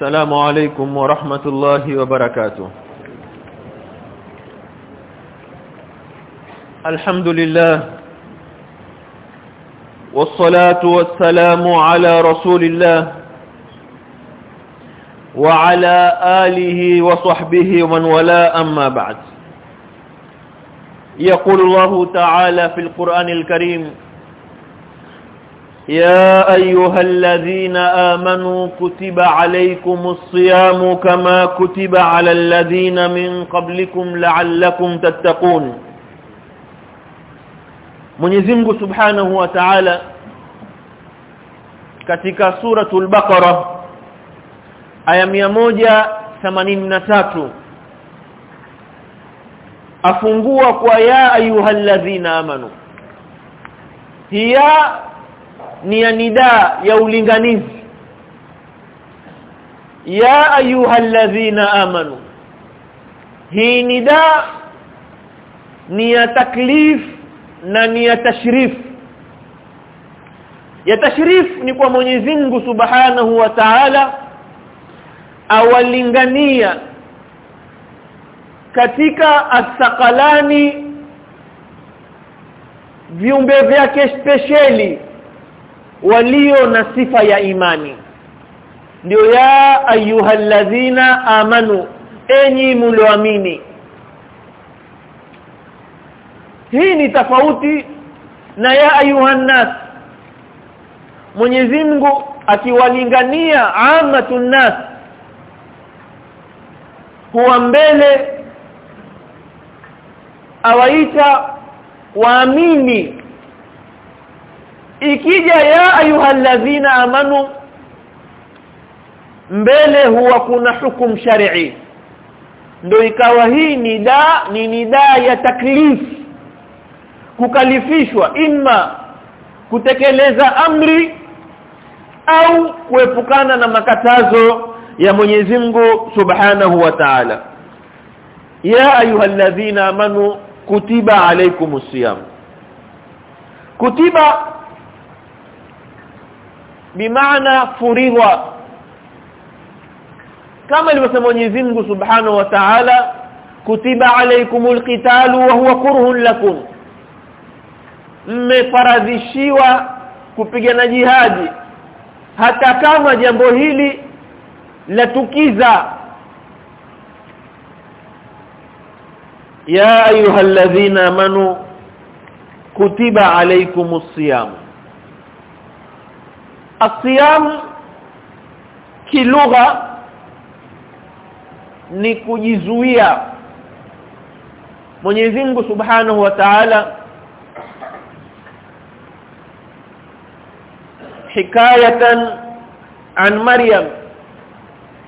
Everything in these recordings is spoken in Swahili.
السلام عليكم ورحمة الله وبركاته. الحمد لله والصلاة والسلام على رسول الله وعلى آله وصحبه ومن ولا أما بعد. يقول الله تعالى في القرآن الكريم يا أيها الذين آمنوا كتب عليكم الصيام كما كتب على الذين من قبلكم لعلكم تتقون. من منزيم سبحانه وتعالى ketika سوره البقره إيه ثمانين افungua kwa ya أيها الذين آمنوا هي ni ya nida ya ulinganizi. Ya ayyuhalladhina amanu. Hii nida ni ya taklif na ni ya tashrif. Ya tashrif ni kwa Mwenyezi Mungu Subhanahu wa Ta'ala awalingania katika asakalani viumbe vyake speciali walio na sifa ya imani. Ndio ya ayyuhalladhina amanu enyi mlioamini. Hii ni tofauti na ya ayuhannas Mwenyezi Mungu akiwalingania amatun nas huwa mbele awaita waamini ikija ya ayuhalladhina amanu mbele huwa kuna hukum shar'i ndio ikawa hii ni da ni nida ya taklif. Kukalifishwa imma kutekeleza amri au kuepukana na makatazo ya Mwenyezi Mungu Subhanahu wa Ta'ala. Ya ayuhalladhina amanu kutiba alaykumus siyam. Kutiba bimaana furidha kama ilivyosema Mwenyezi Mungu Subhanahu wa Ta'ala kutiba alaykumul qitalu wa huwa kurhun lakum. Mmefaradhishiwa kupigana jihadi. Hata kama jambo hili latukiza ya ayuha alladhina amanu kutiba alaykumus siyam asiyam kilugha ni kujizuia. Mwenyezi Mungu Subhanahu wa Ta'ala hikayatan an Maryam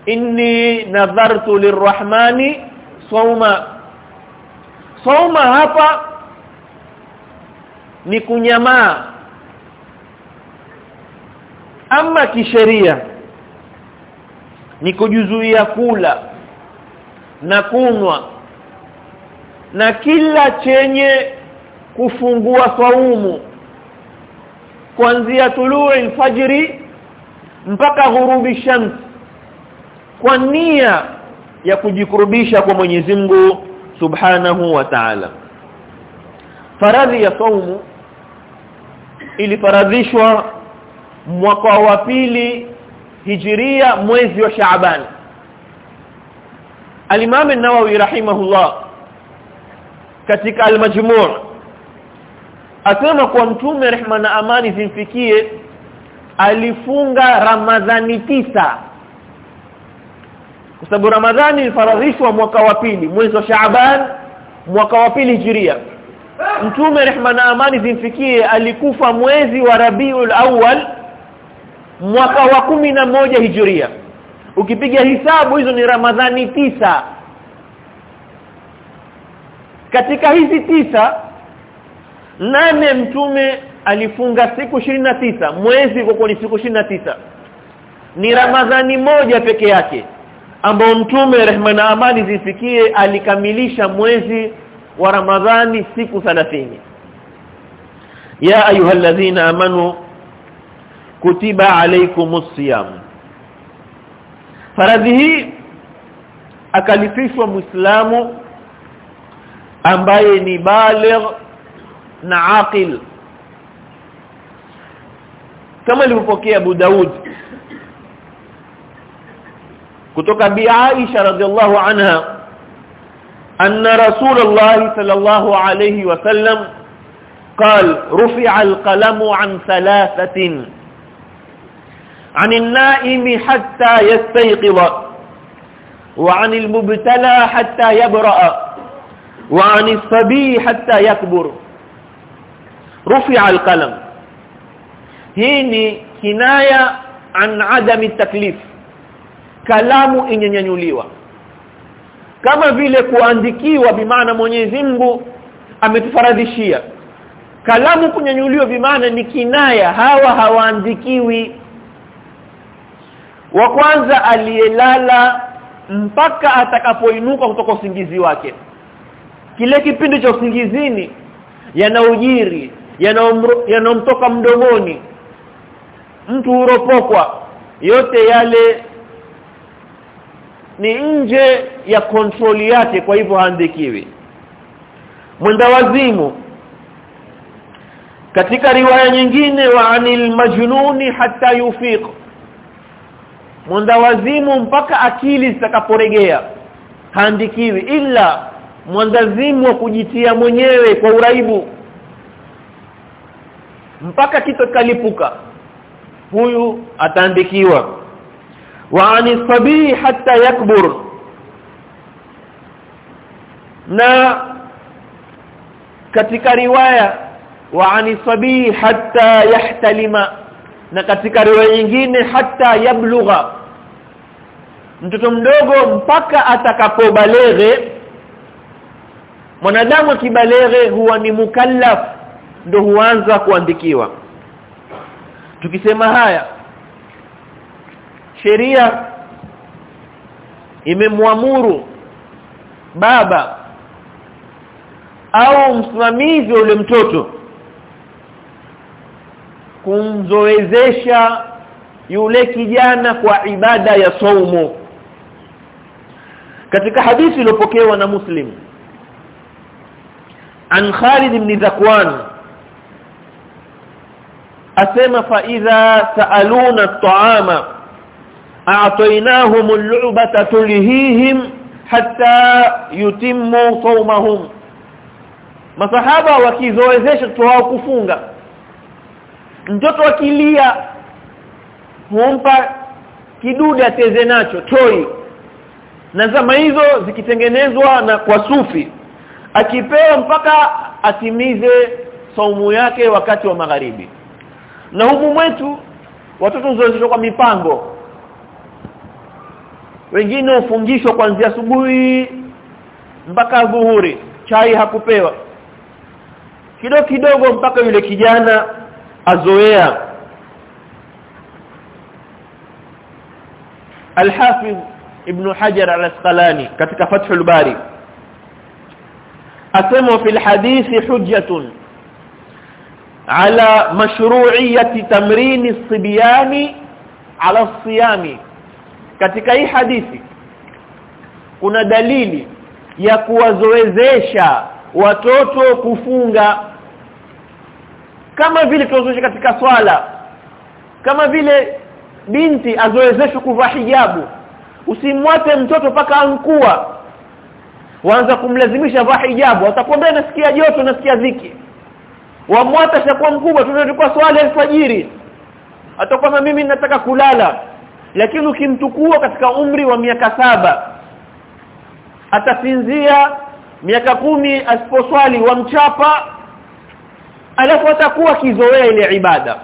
inni nadhartu lirrahmani sawma. Sawma hapa ni kunyamaa ama kisheria ni kujuzuia kula na kunwa na kila chenye kufungua saumu kuanzia tului alfajiri mpaka ghurubi shams kwa nia ya kujikurubisha kwa Mwenyezi Mungu Subhanahu wa Ta'ala. Faradhi ya saumu ilifaradhishwa mwaka wa pili hijiria mwezi wa Shaaban. Al-Imam an-Nawawi rahimahullah katika al-Majmu' asema kwa mtume rehma na amani zimfikie alifunga Ramadhani tisa. Kwa sababu Ramadhani ilifaradhishwa mwaka wa pili mwezi wa Shaaban mwaka wa pili hijiria. Mtume rehma na amani zimfikie alikufa mwezi wa Rabiul Awwal mwaka wa kumi na moja hijiria. Ukipiga hisabu hizo ni Ramadhani tisa. Katika hizi tisa nane mtume alifunga siku tisa. Mwezi kwa ni siku tisa. Ni Ramadhani moja peke yake ambao mtume rehema na amani zifikie alikamilisha mwezi wa Ramadhani siku 30 ya ayyuhalladhina amanu kutiba alaykumus siyam faradhi hii akalifishwa muislamu ambaye ni baligh na aqil kama alivyopokea Abu Daud kutoka bi Aisha radhiallahu anha anna Rasulullah sallallahu alayhi wasallam قال رفع القلم عن ثلاثه 'anil na'imi hatta yastayqiza wa 'anil mubtala hatta yabra'a wa 'anis sabi hatta yakbur rufi'a al-qalam hii ni kinaya an adami taklif. Kalamu inyenyanyuliwa. Kama vile kuandikiwa bimaana Mwenyezi Mungu ametufaradhishia. Kalamu kunyanyuliwa bimaana ni kinaya. Hawa hawaandikiwi wa kwanza aliyelala mpaka atakapoinuka kutoka usingizi wake. Kile kipindi cha usingizini yanaujiri yana mdomoni. Mtu uropokwa yote yale ni nje ya kontroli yake kwa hivyo haandikiwi. Mwenda wazimu. Katika riwaya nyingine wa anil majnuni hatta yufiq mwenda wazimu mpaka akili zitakaporegea. Haandikiwi ila mwandazimu wa kujitia mwenyewe kwa uraibu. Mpaka kitu kalipuka huyu ataandikiwa. Wa anisabii hatta yakbur. Na katika riwaya wa anisabii hatta yahtalima na katika riwaya nyingine hata yablugha mtoto mdogo mpaka atakapobaleghe mwanadamu akibaleghe huwa ni mukallaf ndo huanza kuandikiwa. Tukisema haya sheria imemwamuru baba au msimamizi wa ule mtoto kumzoezesha yule kijana kwa ibada ya saumu. Katika hadithi iliyopokewa na Muslim an Khalid ibn Zakwan asema fa idha saaluna at-ta'ama a'tainahum al-lu'bata tulhihim hatta yutimmu sawmahum. Masahaba wakizoezesha wao kufunga mtoto akilia humpa kidude ateze nacho toi. Na zama hizo zikitengenezwa na kwa sufi akipewa mpaka atimize saumu yake wakati wa magharibi. Na humu mwetu watoto zoezeshwa kwa mipango. Wengine ufungishwa kuanzia asubuhi mpaka dhuhuri chai hakupewa. Kidogo kidogo mpaka yule kijana azoea. Al-Hafiz Ibn Hajar Al-Asqalani katika Fathul Bari asema fi al-hadithi hujjatun ala mashru'iyyati tamrini as-sibyani ala as-siyami. Katika hii hadithi kuna dalili ya kuwazoezesha watoto kufunga kama vile tunazoesha katika swala kama vile binti azoezeshwe kuvaa hijabu usimwate mtoto paka ankua. Waanza kumlazimisha vaa hijabu atakwambia nasikia joto nasikia dhiki. Wamwata shakuwa mkubwa tunachukua swala alfajiri. Atakwambia mimi nataka kulala. Lakini ukimtukua katika umri wa miaka saba atasinzia. Miaka kumi asiposwali wamchapa alafu atakuwa kizoea ile ibada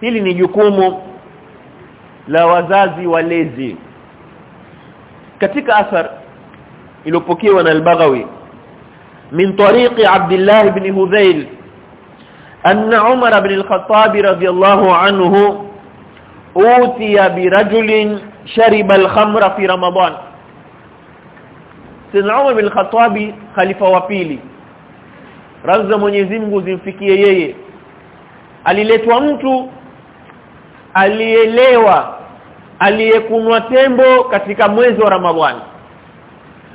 hili ni jukumu la wazazi walezi katika athar iliyopokewa na al-Baghawi min tariqi Abdullah ibn Hudhayl أن عمر بن الخطاب رضي الله عنه أوتي برجل شرب الخمر في رمضان سيدنا عمر بن الخطاب خليفة radhi za Mwenyezi Mungu zimfikie yeye. Aliletwa mtu alielewa aliyekunwa tembo katika mwezi wa Ramadhani.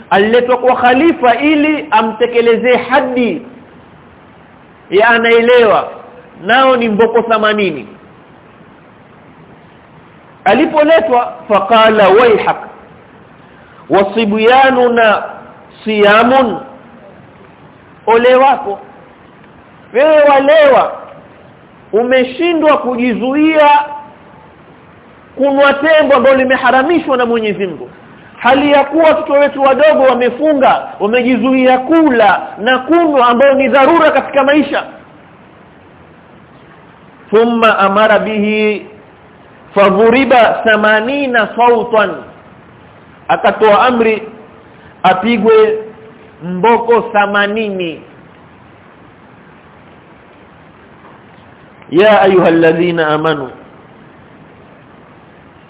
Aliletwa kwa khalifa ili amtekelezee hadi ya anaelewa nao ni mboko 80 alipoletwa faqala waihak wasibyanuna siyamun ole wako. Wewe walewa umeshindwa kujizuia kunwa tembo ambalo limeharamishwa na Mwenyezi Mungu. Hali ya kuwa watoto wetu wadogo wamefunga wamejizuia kula na kunwa ambayo ni dharura katika maisha. Thumma amara bihi fadhuriba 80 sautan. Akatoa amri apigwe mboko thamanini ya ayyuhalladhina amanu.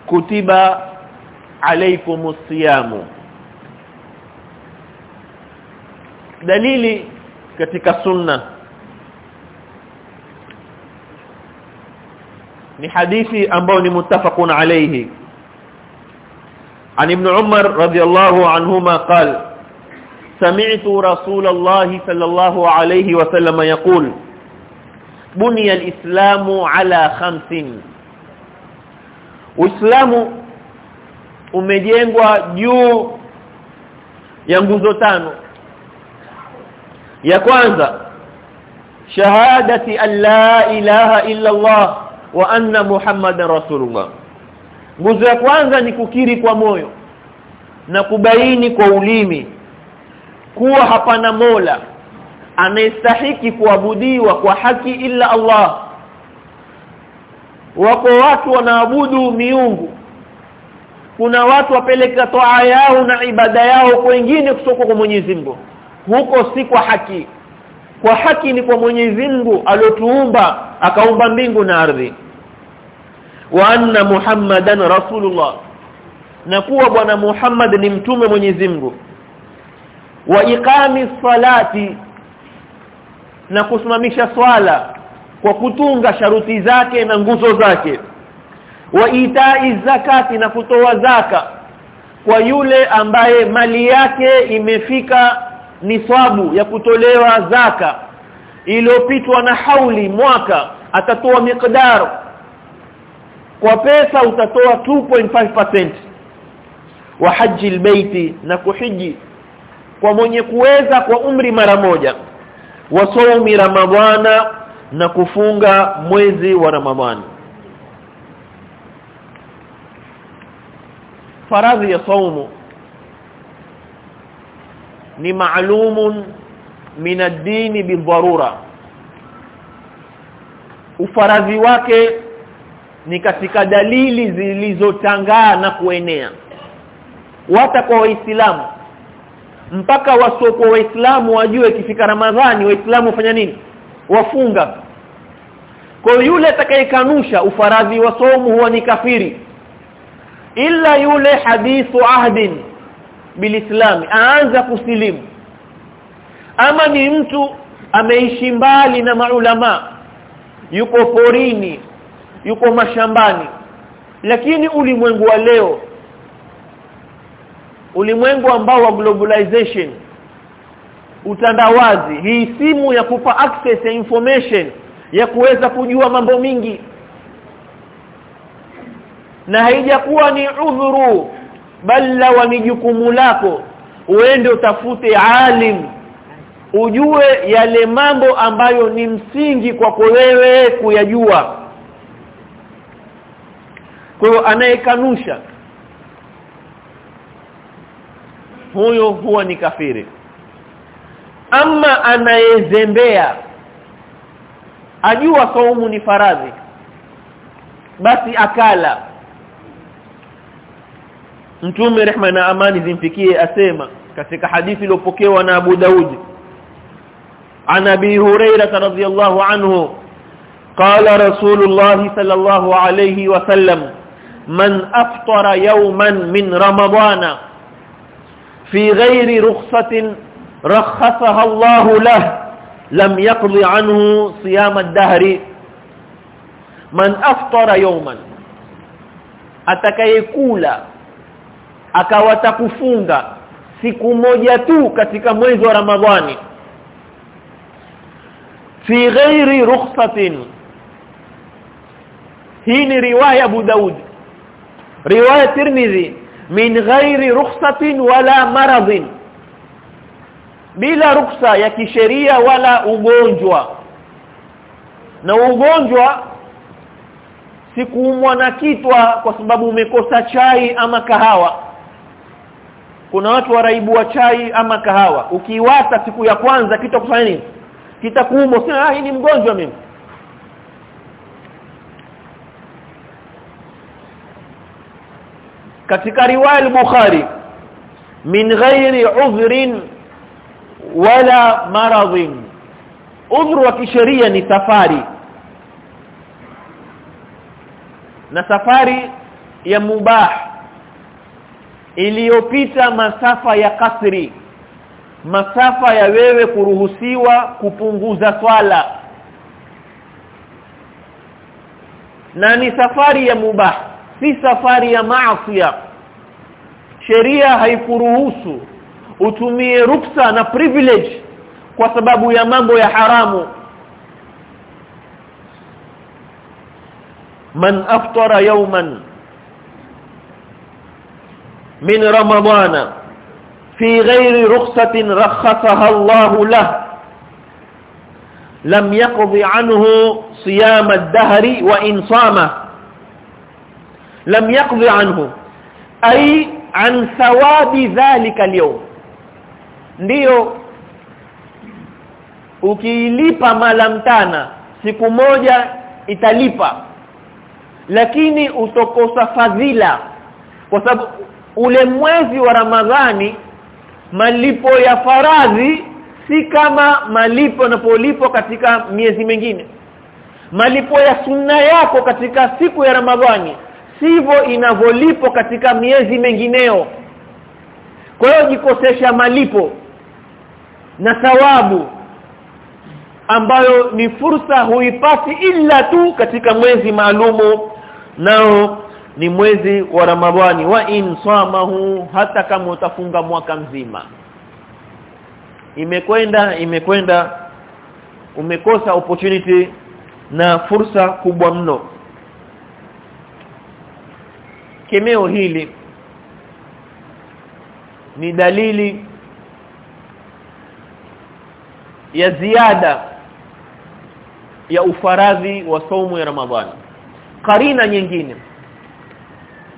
Kutiba alaykumus siyamu. Dalili katika sunna. Ni hadithi ambayo ni muttafaqun alayhi. An ibn umar radiyallahu anhuma qala سمعت رسول الله صلى الله عليه وسلم يقول بني الإسلام على خمس Uislamu umejengwa juu ya nguzo tano ya kwanza shahadati an la ilaha illa Allah wa anna muhammadan rasulullah nguzo ya kwanza ni kukiri kwa moyo na kubaini kwa ulimi kuwa hapana mola anayestahiki kuabudiwa kwa haki ila Allah. Wako watu wanaabudu miungu. Kuna watu wapeleka toa yao na ibada yao kwa wengine kutoka kwa Mwenyezi Mungu. Huko si kwa haki. Kwa haki ni kwa Mwenyezi Mungu aliotuumba akaumba mbingu na ardhi. Wa anna muhammadan rasulullah. Na kuwa bwana Muhammad ni mtume Mwenyezi Mungu wa iqami salati na kusimamisha swala kwa kutunga sharuti zake na nguzo zake wa itai zakati na kutoa zaka kwa yule ambaye mali yake imefika niswabu ya kutolewa zaka iliyopitwa na hauli mwaka atatoa miqdar. Kwa pesa utatoa 2.5% wa haji albayti na kuhiji kwa mwenye kuweza kwa umri mara moja wa saumi ramadhana na kufunga mwezi wa ramadhani. Faradhi ya saumu ni maalumun min ad-din bidharura ufaradhi wake ni katika dalili zilizotangaa na kuenea. Wata kwa waislamu mpaka wasoko waislamu wajue ikifika ramadhani waislamu wafanya nini? Wafunga. Kwa yule atakayekanusha ufaradhi wa somu huwa ni kafiri. Ila yule hadithu ahdin bilislami aanza kusilimu. Ama ni mtu ameishi mbali na maulama yuko porini yuko mashambani. Lakini ulimwengu wa leo ulimwengu ambao wa globalization utandawazi hii simu ya kupa access ya information ya kuweza kujua mambo mingi. Na haijakuwa ni udhuru bali wa ni jukumu lako uende utafute alim ujue yale mambo ambayo ni msingi kwako wewe kuyajua. Kwa hiyo anayekanusha huyo huwa ni kafiri ama anayezembea ajua saumu ni faradhi basi akala mtume rehma na amani zimfikie asema katika hadithi iliyopokewa na Abu Daud عن ابي هريره رضي الله عنه قال رسول الله صلى الله عليه وسلم من افطر يوما من رمضان fi ghairi rukhsatin rakhasaha Allah lah lam yaqdi anhu siyam ad-dahri man aftara yawman atakayekula akawata kufunga siku moja tu katika mwezi wa Ramadhani fi ghairi rukhsatin hii ni riwaya Abu Daud riwaya Tirmidhi min ghairi rukhsatin wala maradhin. Bila ruksa ya kisheria wala ugonjwa. Na ugonjwa si kuumwa na kitwa kwa sababu umekosa chai ama kahawa. Kuna watu waraibu wa chai ama kahawa. Ukiwata siku ya kwanza kitakufanya nini? Kitakuuma sina ah ni mgonjwa mimi katika riwaya al-Bukhari min ghairi udhrin wala maradhin. Udhru wa kisheria ni safari. Na safari ya mubah iliyopita masafa ya kasri masafa ya wewe kuruhusiwa kupunguza swala. Na ni safari ya mubah si safari ya maasi sheria haikuruhusu utumie ruksa na privilege kwa sababu ya mambo ya haramu man aftara yawman min ramadana fi ghairi rukhsatin rakhasaha Allah lahu lam yaqdi anhu siyam ad-dahr wa in sama lam yaqdi anhu ay an thawabi dhalika al-yawm. Ndiyo ukiilipa mala mtana siku moja italipa lakini utokosa fadhila kwa sababu ule mwezi wa Ramadhani malipo ya faradhi si kama malipo yanapolipwa katika miezi mingine. Malipo ya sunna yako katika siku ya Ramadhani sivyo inavyolipo katika miezi mengineo. Kwa hiyo jikosesha malipo na thawabu ambayo ni fursa huipati ila tu katika mwezi maalumu nao ni mwezi wa Ramadhani. Wa insamahu hata kama utafunga mwaka mzima. Imekwenda imekwenda umekosa opportunity na fursa kubwa mno kemeo hili ni dalili ya ziada ya ufaradhi wa saumu ya Ramadhani. Karina nyingine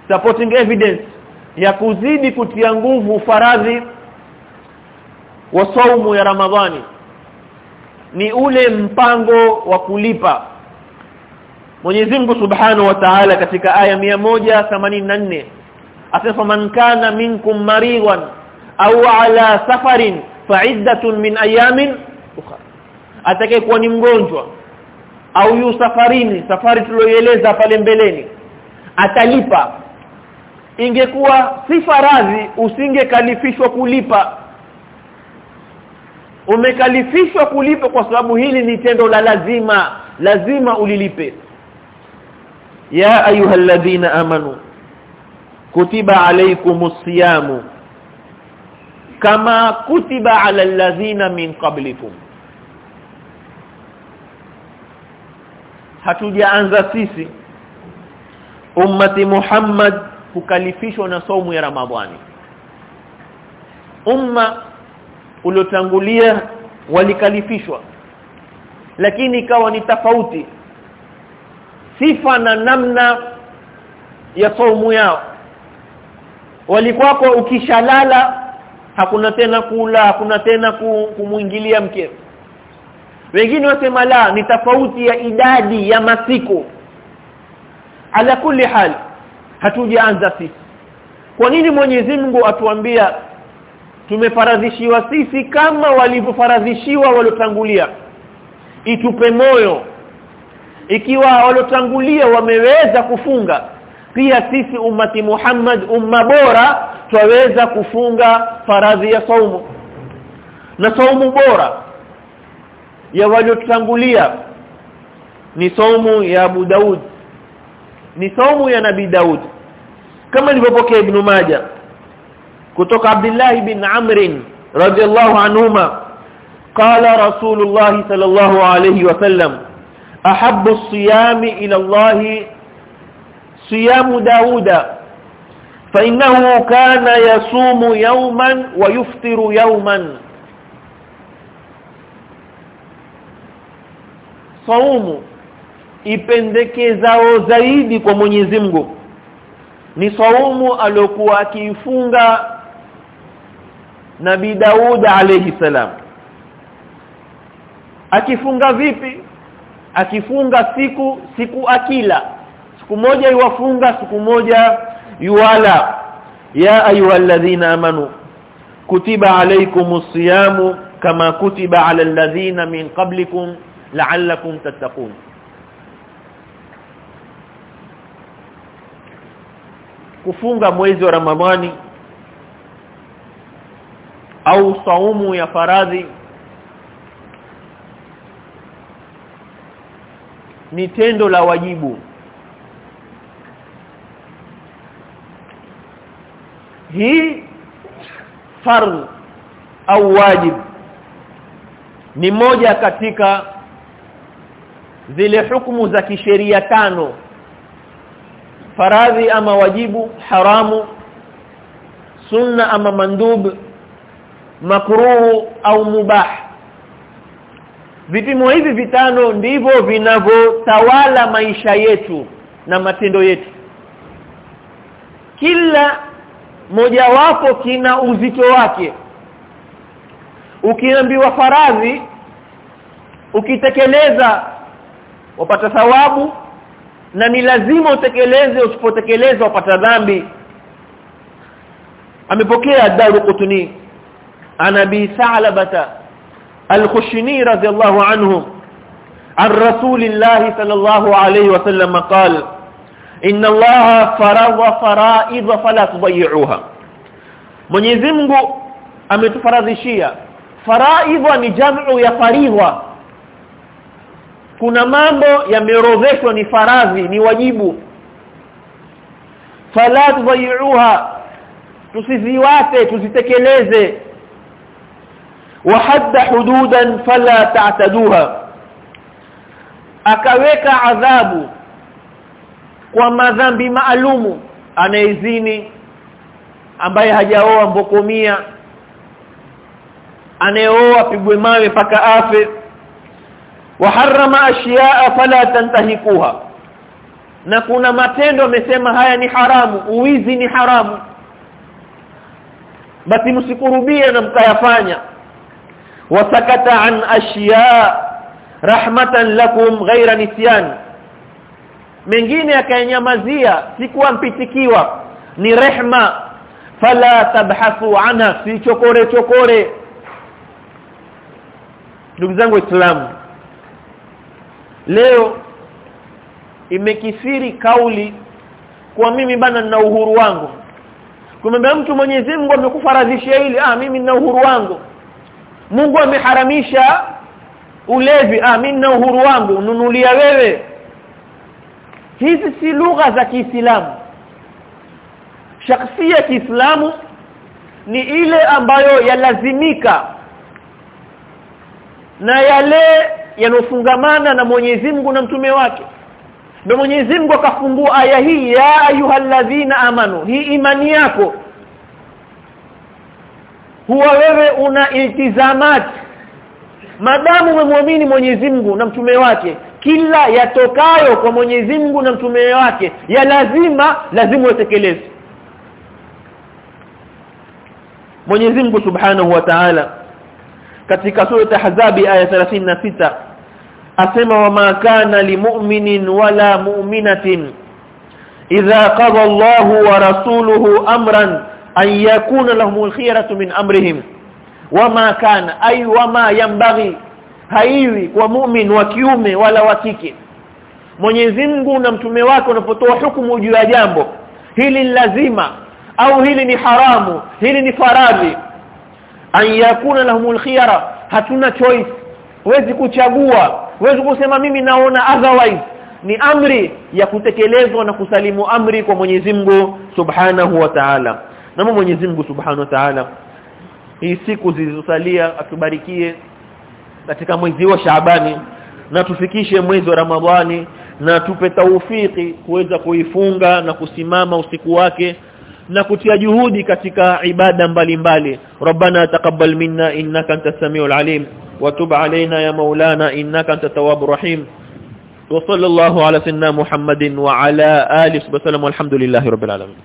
supporting evidence ya kuzidi kutia nguvu faradhi wa saumu ya Ramadhani ni ule mpango wa kulipa Mwenyezi Mungu Subhanahu wa Ta'ala katika aya 184 asema man kana minkum mariwan au ala safarin fa'iddatun min ayamin ukhra. Atakayekuwa ni mgonjwa au yu safarini safari tuloieleza pale mbeleni atalipa. Ingekuwa si faradhi usingekalifishwa kulipa. Umekalifishwa kulipa kwa sababu hili ni tendo la lazima lazima ulilipe ya ayyuhalladhina amanu kutiba alaykumus siyamu kama kutiba alal ladhina min qablikum. Hatujaanza sisi ummati Muhammad kukalifishwa na saumu ya Ramadhani. Umma uliotangulia walikalifishwa lakini ikawa ni tofauti sifa na namna ya saumu yao. Walikuwa kwa ukishalala hakuna tena kula hakuna tena kumuingilia mke. Wengine wasema la ni tofauti ya idadi ya masiku. Ala kulli hal hatujaanza sisi. Kwa nini Mwenyezi Mungu atuambia tumefaradhishiwa sisi kama walivyofaradhishiwa waliotangulia. Itupe moyo ikiwa walotangulia wameweza kufunga pia sisi ummati Muhammad umma bora twaweza kufunga faradhi ya saumu. Na saumu bora ya waliotangulia ni saumu ya Abu Daud. Ni saumu ya Nabi Daud. Kama ilivyopokea ibn Majah kutoka Abdullah ibn Amr radhiyallahu anhuma qala rasulullah sallallahu alayhi wasallam ahabbu siyami ila Allah siyamu Dauda. Fa kana yasumu yawman wa yuftiru yawman. Saumu ipendekezao zaidi kwa Mwenyezi Mungu. Ni saumu aliyokuwa akiifunga Nabii Daud alayhi salam. Akifunga vipi? Akifunga siku siku akila. Siku moja yuwafunga siku moja yuwala. Ya ayyuhalladhina amanu kutiba alaykumus siyamu kama kutiba ala alladhina min qablikum la'allakum tattaqun. Kufunga mwezi wa Ramadhani au saumu ya faradhi ni tendo la wajibu. Hii fardh au wajib ni moja katika zile hukumu za kisheria tano. Faradhi ama wajibu haramu sunna ama mandub makruhu au mubah vipimo hivi vitano ndivyo vinavyotawala maisha yetu na matendo yetu. Kila mojawapo kina uzito wake. Ukiambiwa faradhi ukitekeleza wapata thawabu na ni lazima utekeleze usipotekeleza wapata dhambi. Amepokea daru kutuni anabi Sa'labata al-Khushini radiyallahu anhu عن رسول الله صلى الله عليه وسلم قال إن الله فرض فرائض فلا تضيعوها Mwenyezi Mungu ametufaradhishia faraidha ni jamu ya faridha kuna mambo yameorodheshwa ni faradhi ni wajibu fala tudhi'uha tusiziwate tuzitekeleze wa hadda hududan fala ta'taduha. Akaweka adhabu kwa madhambi maalumu anaezini ambaye hajaoa mbokomia anayeoa pigwe mawe paka afe. Waharrama ashiyaa fala tantahikuha. Na kuna matendo amesema haya ni haramu uwizi ni haramu. Basi msikurubie na mkayafanya wasakata an ashiya rahmatan lakum ghaira nisyan. Mengine akayanyamazia sikuwa mpitikiwa ni rehma. Fala tabhasu anha si chokore. Chokore ndugu zangu waislamu leo imekithiri kauli kwa mimi bana nina uhuru wangu. Kumwambia mtu Mwenyezi Mungu amekufaradhishia hili ah mimi nina uhuru wangu Mungu ameharamisha ulevi. Ah mimi na uhuru wangu. Ununulia wewe. Hizi si lugha za Kiislamu. Shakhsia ya Kiislamu ni ile ambayo yalazimika na yale yanofungamana na Mwenyezi Mungu na mtume wake. Ndio Mwenyezi Mungu akafungua aya hii ya ayuhalladhina amanu hii imani yako huwa wewe una iltizamat. Madamu umemwamini Mwenyezi Mungu na mtume wake. Kila yatokayo kwa Mwenyezi Mungu na mtume wake ya lazima lazima utekeleze Mwenyezi Mungu Subhanahu wa Ta'ala katika sura Ahzabi aya 36 asema wa ma kana limu'minin wala mu'minatin idha qada Allahu wa rasuluhu amran an yakuna lahumul khiyaratu min amrihim. Wama kana ay wama yambaghi haiwi kwa mu'min wa kiume wala wa kike. Mwenyezi Mungu na mtume wake unapotoa hukumu juu ya jambo hili lazima au hili ni haramu hili ni faradhi. An yakuna lahumul khiyara hatuna choice. Huwezi kuchagua huwezi kusema mimi naona otherwise. Ni amri ya kutekelezwa na kusalimu amri kwa Mwenyezi Mungu Subhanahu wa Ta'ala na Mwenyezi Mungu Subhanahu wa Ta'ala hii siku zilizosalia atubarikie katika mwezi wa Shaabani na tufikishe mwezi wa Ramadhani na tupe taufiki kuweza kuifunga na kusimama usiku wake na kutia juhudi katika ibada mbalimbali. Rabbana taqabbal minna innaka antas samiul alim wa tub alaina ya maulana innaka antat tawwabur rahim. Wa sallallahu ala sayyidina muhammadin wa ala alihi wa sallam walhamdulillahi alamin